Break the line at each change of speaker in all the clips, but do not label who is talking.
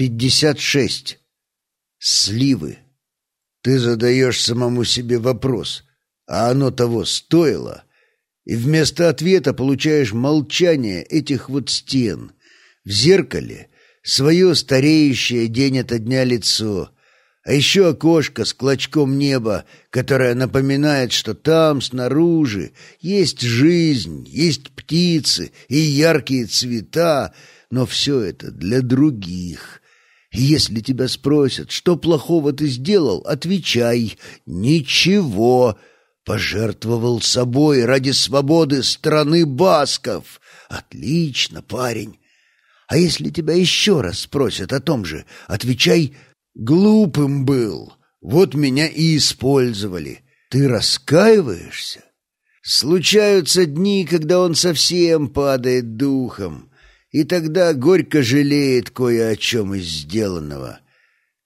Пятьдесят шесть. Сливы. Ты задаешь самому себе вопрос, а оно того стоило? И вместо ответа получаешь молчание этих вот стен. В зеркале свое стареющее день ото дня лицо, а еще окошко с клочком неба, которое напоминает, что там, снаружи, есть жизнь, есть птицы и яркие цвета, но все это для других. Если тебя спросят, что плохого ты сделал, отвечай «Ничего». Пожертвовал собой ради свободы страны басков. Отлично, парень. А если тебя еще раз спросят о том же, отвечай «Глупым был». Вот меня и использовали. Ты раскаиваешься? Случаются дни, когда он совсем падает духом и тогда горько жалеет кое о чем из сделанного.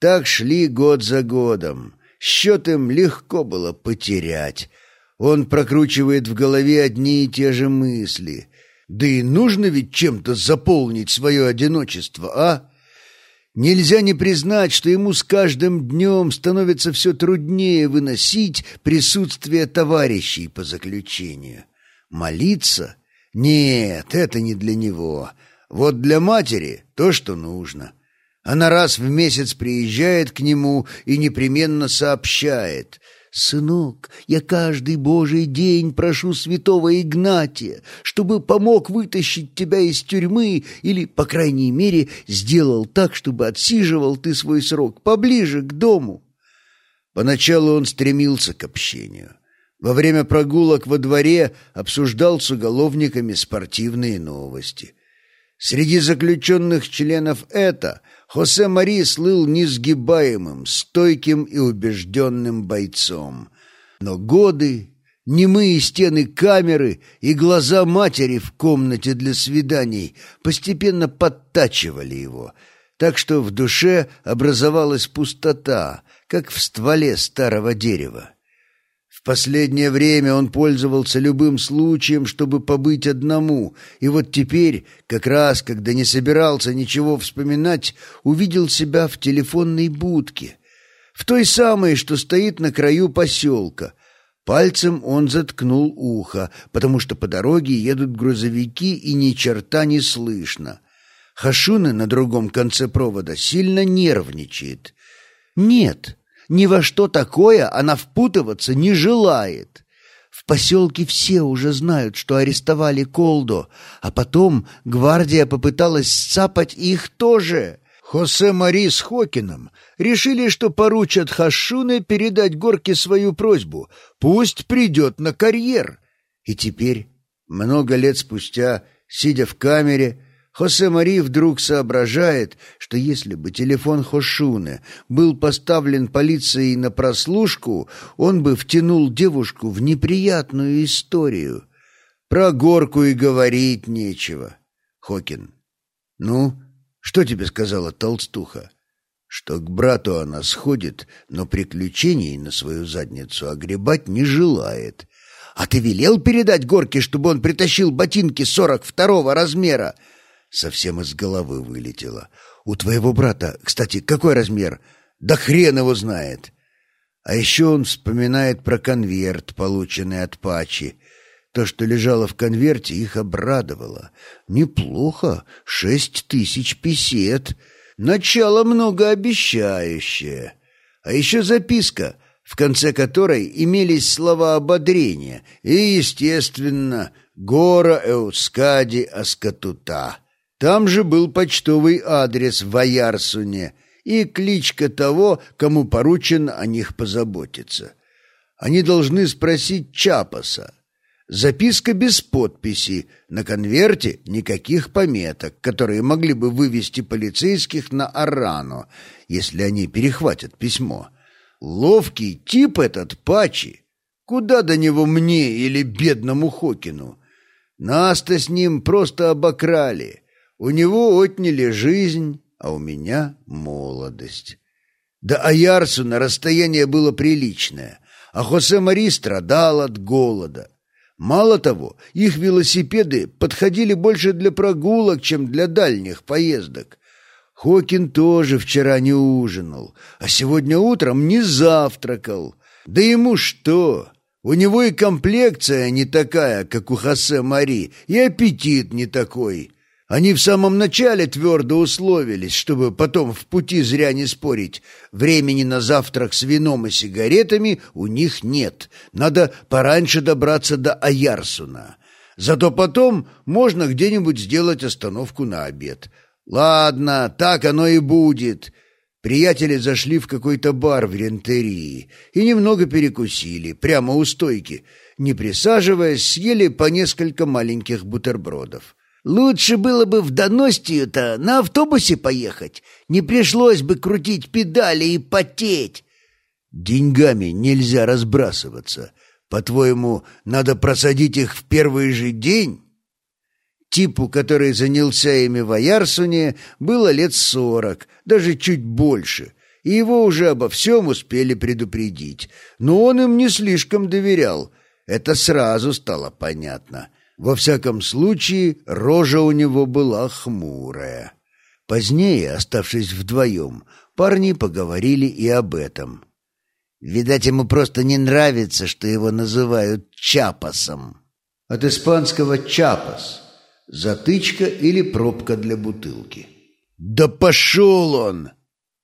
Так шли год за годом. Счет им легко было потерять. Он прокручивает в голове одни и те же мысли. Да и нужно ведь чем-то заполнить свое одиночество, а? Нельзя не признать, что ему с каждым днем становится все труднее выносить присутствие товарищей по заключению. Молиться? Нет, это не для него. Вот для матери то, что нужно. Она раз в месяц приезжает к нему и непременно сообщает. «Сынок, я каждый божий день прошу святого Игнатия, чтобы помог вытащить тебя из тюрьмы или, по крайней мере, сделал так, чтобы отсиживал ты свой срок поближе к дому». Поначалу он стремился к общению. Во время прогулок во дворе обсуждал с уголовниками спортивные новости – Среди заключенных членов это Хосе Мари слыл несгибаемым, стойким и убежденным бойцом. Но годы, немые стены камеры и глаза матери в комнате для свиданий постепенно подтачивали его, так что в душе образовалась пустота, как в стволе старого дерева. Последнее время он пользовался любым случаем, чтобы побыть одному, и вот теперь, как раз, когда не собирался ничего вспоминать, увидел себя в телефонной будке, в той самой, что стоит на краю поселка. Пальцем он заткнул ухо, потому что по дороге едут грузовики и ни черта не слышно. Хашуна на другом конце провода сильно нервничает. «Нет», ни во что такое она впутываться не желает. В поселке все уже знают, что арестовали Колдо, а потом гвардия попыталась сцапать их тоже. Хосе Мари с Хокином решили, что поручат Хашуне передать Горке свою просьбу. Пусть придет на карьер. И теперь, много лет спустя, сидя в камере, Хосе Мари вдруг соображает, что если бы телефон Хошуне был поставлен полицией на прослушку, он бы втянул девушку в неприятную историю. Про горку и говорить нечего. Хокин. Ну, что тебе сказала толстуха? Что к брату она сходит, но приключений на свою задницу огребать не желает. А ты велел передать Горке, чтобы он притащил ботинки сорок второго размера? Совсем из головы вылетело. «У твоего брата, кстати, какой размер? Да хрен его знает!» А еще он вспоминает про конверт, полученный от Пачи. То, что лежало в конверте, их обрадовало. Неплохо, шесть тысяч песет. Начало многообещающее. А еще записка, в конце которой имелись слова ободрения и, естественно, «Гора Эускади Аскатута». Там же был почтовый адрес в Аярсуне и кличка того, кому поручено о них позаботиться. Они должны спросить Чапаса. Записка без подписи, на конверте никаких пометок, которые могли бы вывести полицейских на Арану, если они перехватят письмо. Ловкий тип этот Пачи. Куда до него мне или бедному Хокину? Нас-то с ним просто обокрали. У него отняли жизнь, а у меня молодость. До Аярсуна расстояние было приличное, а Хосе Мари страдал от голода. Мало того, их велосипеды подходили больше для прогулок, чем для дальних поездок. Хокин тоже вчера не ужинал, а сегодня утром не завтракал. Да ему что? У него и комплекция не такая, как у Хосе Мари, и аппетит не такой. Они в самом начале твердо условились, чтобы потом в пути зря не спорить. Времени на завтрак с вином и сигаретами у них нет. Надо пораньше добраться до Аярсуна. Зато потом можно где-нибудь сделать остановку на обед. Ладно, так оно и будет. Приятели зашли в какой-то бар в Рентерии и немного перекусили, прямо у стойки. Не присаживаясь, съели по несколько маленьких бутербродов. «Лучше было бы в Доностию-то на автобусе поехать. Не пришлось бы крутить педали и потеть». «Деньгами нельзя разбрасываться. По-твоему, надо просадить их в первый же день?» Типу, который занялся ими в Аярсуне, было лет сорок, даже чуть больше, и его уже обо всем успели предупредить. Но он им не слишком доверял. Это сразу стало понятно. Во всяком случае, рожа у него была хмурая. Позднее, оставшись вдвоем, парни поговорили и об этом. Видать, ему просто не нравится, что его называют Чапасом. От испанского «чапас» Затычка или пробка для бутылки. «Да пошел он!»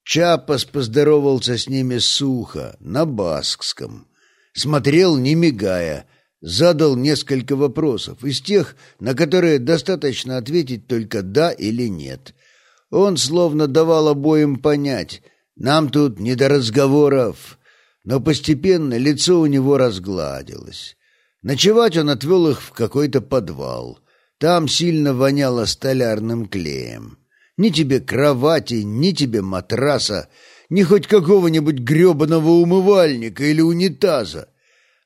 Чапас поздоровался с ними сухо, на баскском. Смотрел, не мигая, задал несколько вопросов, из тех, на которые достаточно ответить только «да» или «нет». Он словно давал обоим понять, нам тут не до разговоров, но постепенно лицо у него разгладилось. Ночевать он отвел их в какой-то подвал — там сильно воняло столярным клеем. Ни тебе кровати, ни тебе матраса, ни хоть какого-нибудь гребаного умывальника или унитаза.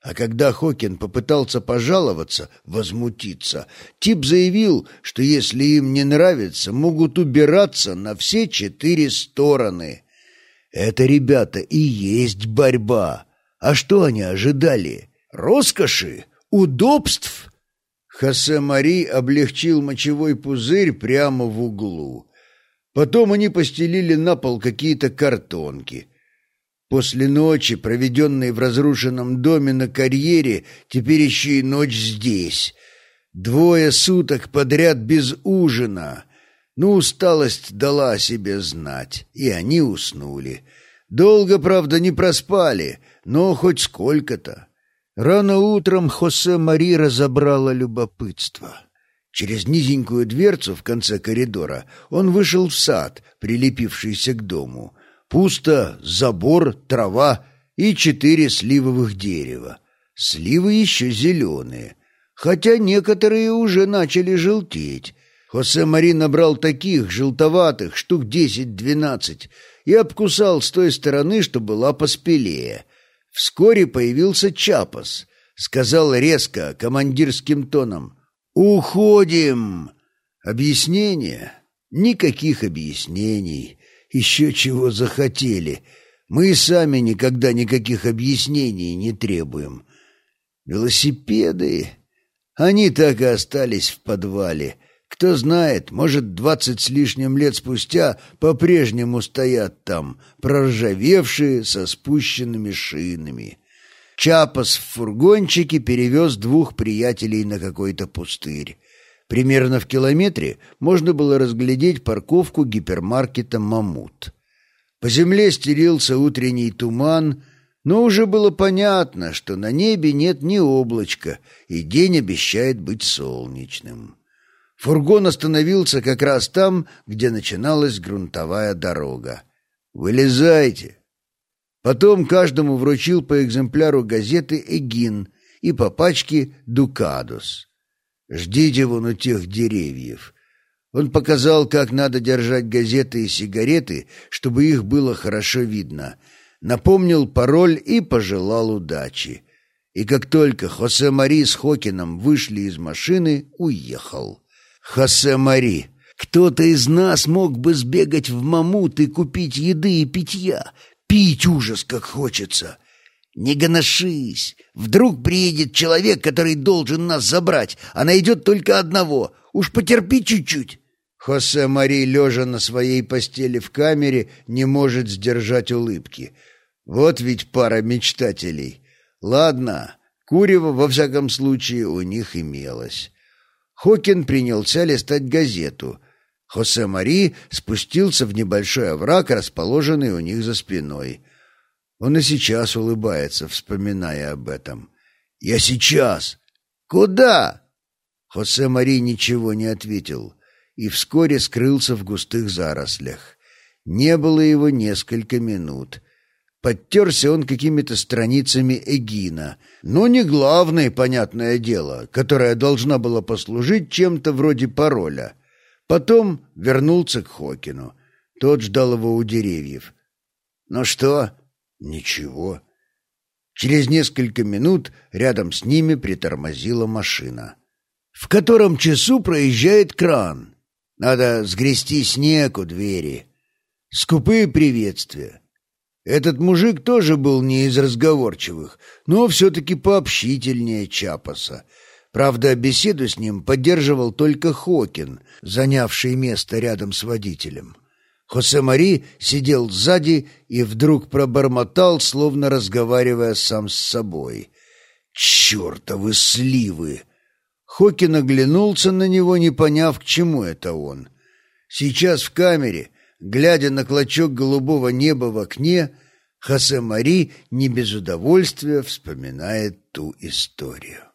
А когда Хокин попытался пожаловаться, возмутиться, тип заявил, что если им не нравится, могут убираться на все четыре стороны. Это, ребята, и есть борьба. А что они ожидали? Роскоши? Удобств? Хосе Мари облегчил мочевой пузырь прямо в углу. Потом они постелили на пол какие-то картонки. После ночи, проведенной в разрушенном доме на карьере, теперь еще и ночь здесь. Двое суток подряд без ужина. Ну, усталость дала о себе знать, и они уснули. Долго, правда, не проспали, но хоть сколько-то. Рано утром Хосе Мари разобрало любопытство. Через низенькую дверцу в конце коридора он вышел в сад, прилепившийся к дому. Пусто, забор, трава и четыре сливовых дерева. Сливы еще зеленые, хотя некоторые уже начали желтеть. Хосе Мари набрал таких, желтоватых, штук десять-двенадцать, и обкусал с той стороны, что была поспелее — Вскоре появился Чапас. Сказал резко, командирским тоном. «Уходим!» Объяснение? Никаких объяснений. Еще чего захотели. Мы и сами никогда никаких объяснений не требуем. Велосипеды... Они так и остались в подвале. Кто знает, может, двадцать с лишним лет спустя по-прежнему стоят там, проржавевшие со спущенными шинами. Чапас в фургончике перевез двух приятелей на какой-то пустырь. Примерно в километре можно было разглядеть парковку гипермаркета «Мамут». По земле стелился утренний туман, но уже было понятно, что на небе нет ни облачка, и день обещает быть солнечным. Фургон остановился как раз там, где начиналась грунтовая дорога. «Вылезайте!» Потом каждому вручил по экземпляру газеты «Эгин» и по пачке «Дукадус». «Ждите вон у тех деревьев». Он показал, как надо держать газеты и сигареты, чтобы их было хорошо видно. Напомнил пароль и пожелал удачи. И как только Хосе Мари с Хокином вышли из машины, уехал. Хосе Мари, кто-то из нас мог бы сбегать в Мамут и купить еды и питья. Пить ужас, как хочется. Не гоношись. Вдруг приедет человек, который должен нас забрать, а найдет только одного. Уж потерпи чуть-чуть. Хосе Мари, лежа на своей постели в камере, не может сдержать улыбки. Вот ведь пара мечтателей. Ладно, курево, во всяком случае, у них имелось. Хокин принялся листать газету. Хосе Мари спустился в небольшой овраг, расположенный у них за спиной. Он и сейчас улыбается, вспоминая об этом. «Я сейчас!» «Куда?» Хосе Мари ничего не ответил и вскоре скрылся в густых зарослях. Не было его несколько минут. Подтерся он какими-то страницами Эгина, но не главное, понятное дело, которое должна была послужить чем-то вроде пароля. Потом вернулся к Хокину. Тот ждал его у деревьев. «Ну что?» «Ничего». Через несколько минут рядом с ними притормозила машина. «В котором часу проезжает кран?» Надо сгрести снег у двери. Скупые приветствия. Этот мужик тоже был не из разговорчивых, но все-таки пообщительнее Чапаса. Правда, беседу с ним поддерживал только Хокин, занявший место рядом с водителем. Хосе Мари сидел сзади и вдруг пробормотал, словно разговаривая сам с собой. «Чертовы сливы!» Хокин оглянулся на него, не поняв, к чему это он. Сейчас в камере, глядя на клочок голубого неба в окне, Хосе Мари не без удовольствия вспоминает ту историю.